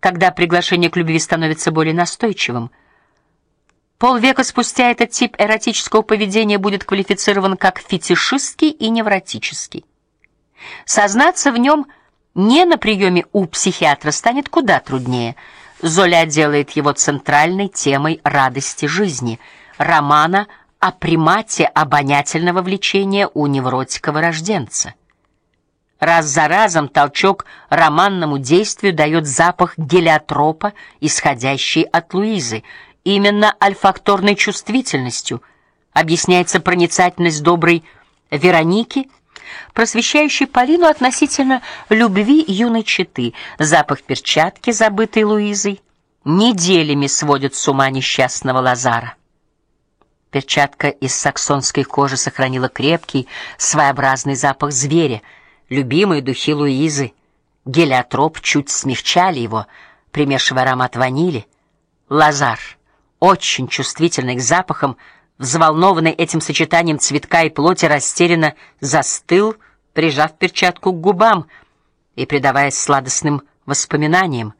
когда приглашение к любви становится более настойчивым. Полвека спустя этот тип эротического поведения будет квалифицирован как фетишистский и невротический. Сознаться в нем не на приеме у психиатра станет куда труднее. Золя делает его центральной темой радости жизни, романа о примате обонятельного влечения у невротикова рожденца. Раз за разом толчок романному действию дает запах гелиотропа, исходящий от Луизы. Именно альфакторной чувствительностью объясняется проницательность доброй Вероники, просвещающей Полину относительно любви юной четы. Запах перчатки, забытой Луизой, неделями сводит с ума несчастного Лазара. Перчатка из саксонской кожи сохранила крепкий, своеобразный запах зверя. Любимые духи Луизы, гелиотроп чуть смягчали его, примешивая аромат ванили. Лазар, очень чувствительный к запахам, взволнованный этим сочетанием цветка и плоти, растерянно застыл, прижав перчатку к губам и предаваясь сладостным воспоминаниям.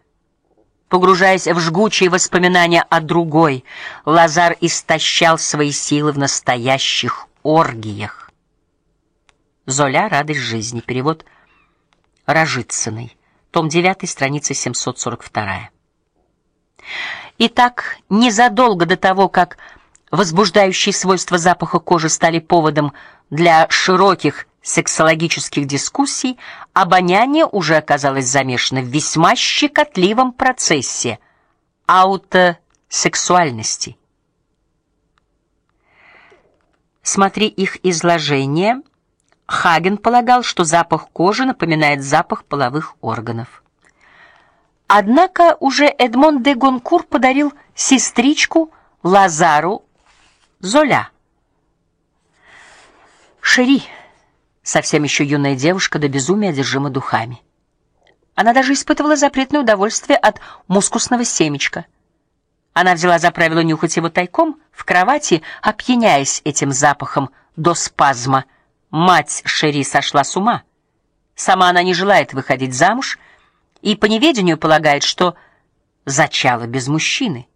Погружаясь в жгучие воспоминания о другой, Лазар истощал свои силы в настоящих оргиях. Золя радость жизни. Перевод Рожицыной. Том 9, страница 742. Итак, незадолго до того, как возбуждающие свойства запаха кожи стали поводом для широких сексологических дискуссий, обоняние уже оказалось замешано в весьма щекотливом процессе аутосексуальности. Смотри их изложение. Хаген полагал, что запах кожи напоминает запах половых органов. Однако уже Эдмон де Гонкур подарил сестричку Лазару Золя. Шери совсем еще юная девушка до безумия одержима духами. Она даже испытывала запретное удовольствие от мускусного семечка. Она взяла за правило нюхать его тайком в кровати, опьяняясь этим запахом до спазма. Мать Шери сошла с ума. Сама она не желает выходить замуж и по неведению полагает, что зачала без мужчины.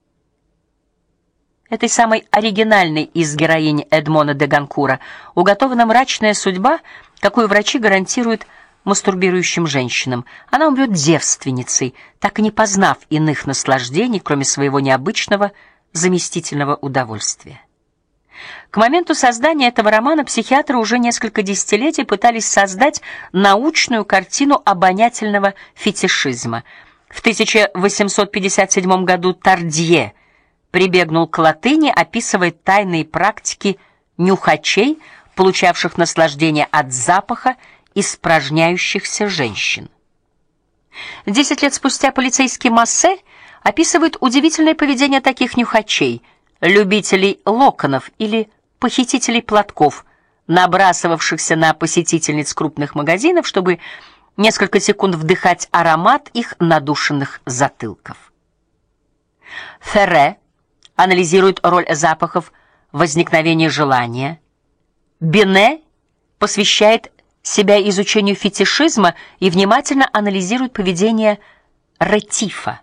Этой самой оригинальной из героинь Эдмона де Ганкура уготована мрачная судьба, какую врачи гарантируют мастурбирующим женщинам. Она умрет девственницей, так и не познав иных наслаждений, кроме своего необычного заместительного удовольствия. К моменту создания этого романа психиатры уже несколько десятилетий пытались создать научную картину обонятельного фетишизма. В 1857 году Тардье прибегнул к латыни, описывая тайные практики нюхачей, получавших наслаждение от запаха испражняющихся женщин. Десять лет спустя полицейский Массель описывает удивительное поведение таких нюхачей, любителей локонов или похитителей платков, набрасывавшихся на посетительниц крупных магазинов, чтобы несколько секунд вдыхать аромат их надушенных затылков. Ферре анализирует роль запахов в возникновении желания. Бене посвящает себя изучению фетишизма и внимательно анализирует поведение ретифа.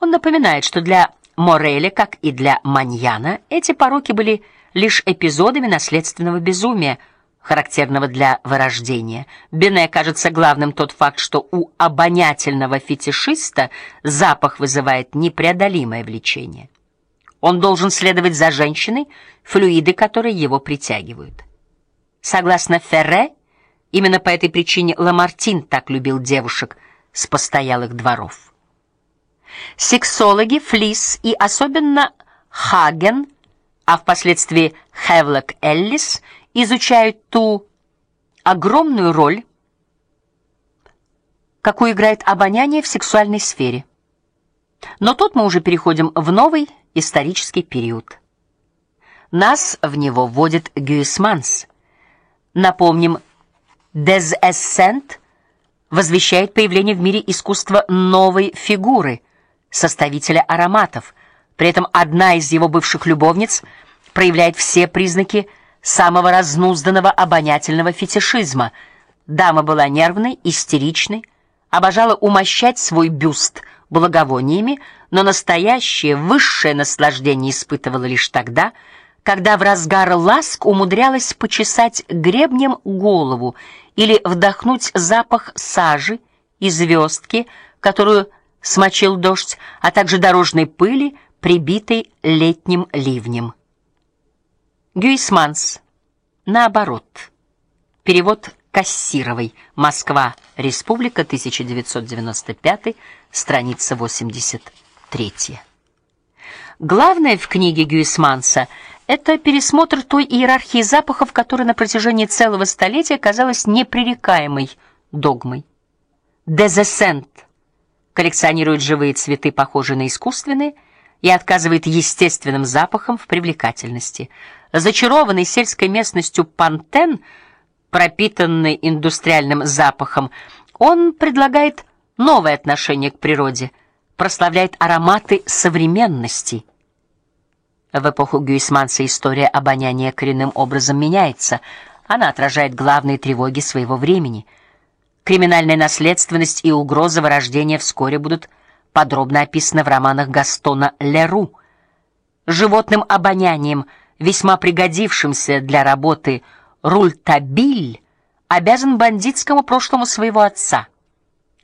Он напоминает, что для Мореля, как и для Маньяна, эти пороки были лишь эпизодами наследственного безумия – характерного для вырождения. Бене кажется главным тот факт, что у обонятельного фетишиста запах вызывает непреодолимое влечение. Он должен следовать за женщиной, флюиды которой его притягивают. Согласно Ферре, именно по этой причине Ламартин так любил девушек с постоялых дворов. Сексологи Флис и особенно Хаген, а впоследствии Хевлок Эллис изучают ту огромную роль, какую играет обоняние в сексуальной сфере. Но тут мы уже переходим в новый исторический период. Нас в него вводит Гюйсманс. Напомним, Essent возвещает появление в мире искусства новой фигуры, составителя ароматов. При этом одна из его бывших любовниц проявляет все признаки самого разнузданного обонятельного фетишизма. Дама была нервной, истеричной, обожала умощать свой бюст благовониями, но настоящее высшее наслаждение испытывала лишь тогда, когда в разгар ласк умудрялась почесать гребнем голову или вдохнуть запах сажи и звездки, которую смочил дождь, а также дорожной пыли, прибитой летним ливнем. Гюйсманс. Наоборот. Перевод Кассировой. Москва. Республика 1995, страница 83. Главное в книге Гюйсманса это пересмотр той иерархии запахов, которая на протяжении целого столетия казалась непререкаемой догмой. Дезесент коллекционирует живые цветы, похожие на искусственные, и отказывает естественным запахам в привлекательности. Зачарованный сельской местностью Пантен, пропитанный индустриальным запахом, он предлагает новое отношение к природе, прославляет ароматы современности. В эпоху Гюйсманса история обоняния коренным образом меняется. Она отражает главные тревоги своего времени. Криминальная наследственность и угроза вырождения вскоре будут подробно описаны в романах Гастона Леру. Животным обонянием, весьма пригодившимся для работы Рультабиль, обязан бандитскому прошлому своего отца.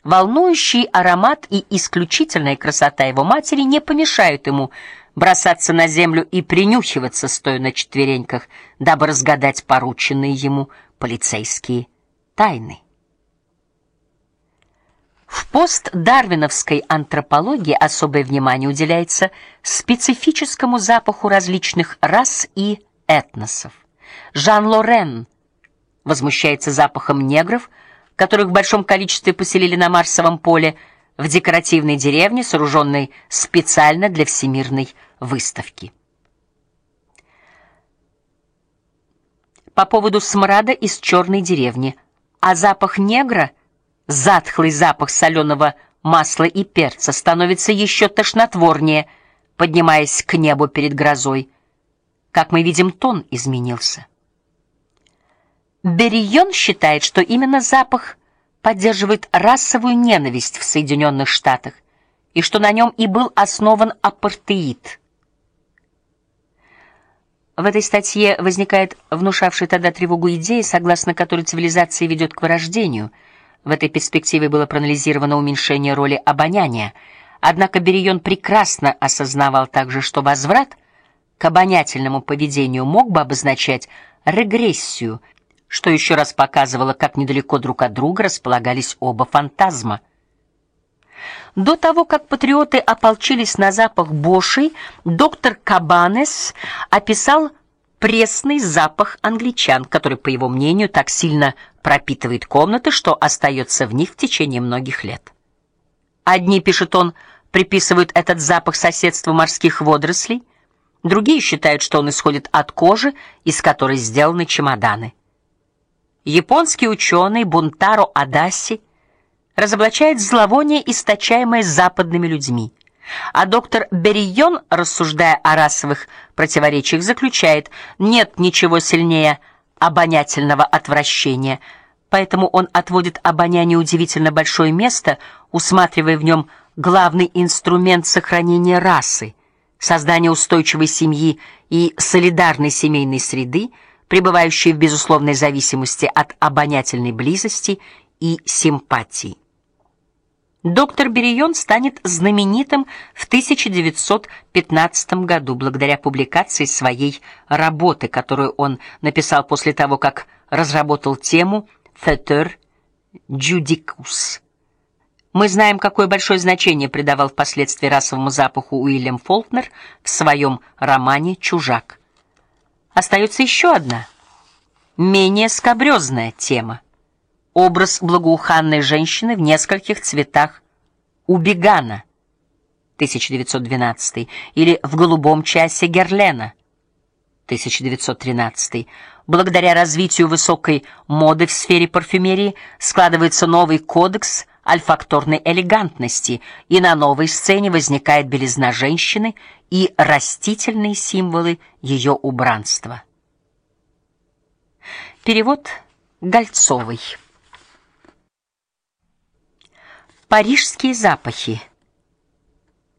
Волнующий аромат и исключительная красота его матери не помешают ему бросаться на землю и принюхиваться, стоя на четвереньках, дабы разгадать порученные ему полицейские тайны. В постдарвиновской антропологии особое внимание уделяется специфическому запаху различных рас и этносов. Жан Лорен возмущается запахом негров, которых в большом количестве поселили на Марсовом поле в декоративной деревне, сооруженной специально для всемирной выставки. По поводу смрада из черной деревни, а запах негра, затхлый запах соленого масла и перца становится еще тошнотворнее, поднимаясь к небу перед грозой. Как мы видим, тон изменился. Берион считает, что именно запах поддерживает расовую ненависть в Соединенных Штатах и что на нем и был основан апартеид. В этой статье возникает внушавшая тогда тревогу идея, согласно которой цивилизация ведет к вырождению. В этой перспективе было проанализировано уменьшение роли обоняния. Однако Берион прекрасно осознавал также, что возврат к обонятельному поведению мог бы обозначать регрессию – что еще раз показывало, как недалеко друг от друга располагались оба фантазма. До того, как патриоты ополчились на запах бошей, доктор Кабанес описал пресный запах англичан, который, по его мнению, так сильно пропитывает комнаты, что остается в них в течение многих лет. Одни, пишет он, приписывают этот запах соседству морских водорослей, другие считают, что он исходит от кожи, из которой сделаны чемоданы. Японский ученый Бунтаро Адаси разоблачает зловоние, источаемое западными людьми. А доктор Берион, рассуждая о расовых противоречиях, заключает: нет ничего сильнее обонятельного отвращения. Поэтому он отводит обонянию удивительно большое место, усматривая в нем главный инструмент сохранения расы, создания устойчивой семьи и солидарной семейной среды пребывающие в безусловной зависимости от обонятельной близости и симпатии. Доктор Берион станет знаменитым в 1915 году благодаря публикации своей работы, которую он написал после того, как разработал тему Фетер Judicus. Мы знаем, какое большое значение придавал впоследствии расовому запаху Уильям Фолкнер в своем романе Чужак. Остается еще одна, менее скабрёзная тема. Образ благоуханной женщины в нескольких цветах убегана 1912 или в голубом часе Герлена 1913. Благодаря развитию высокой моды в сфере парфюмерии складывается новый кодекс альфакторной элегантности, и на новой сцене возникает белизна женщины и растительные символы ее убранства. Перевод Гольцовой. Парижские запахи.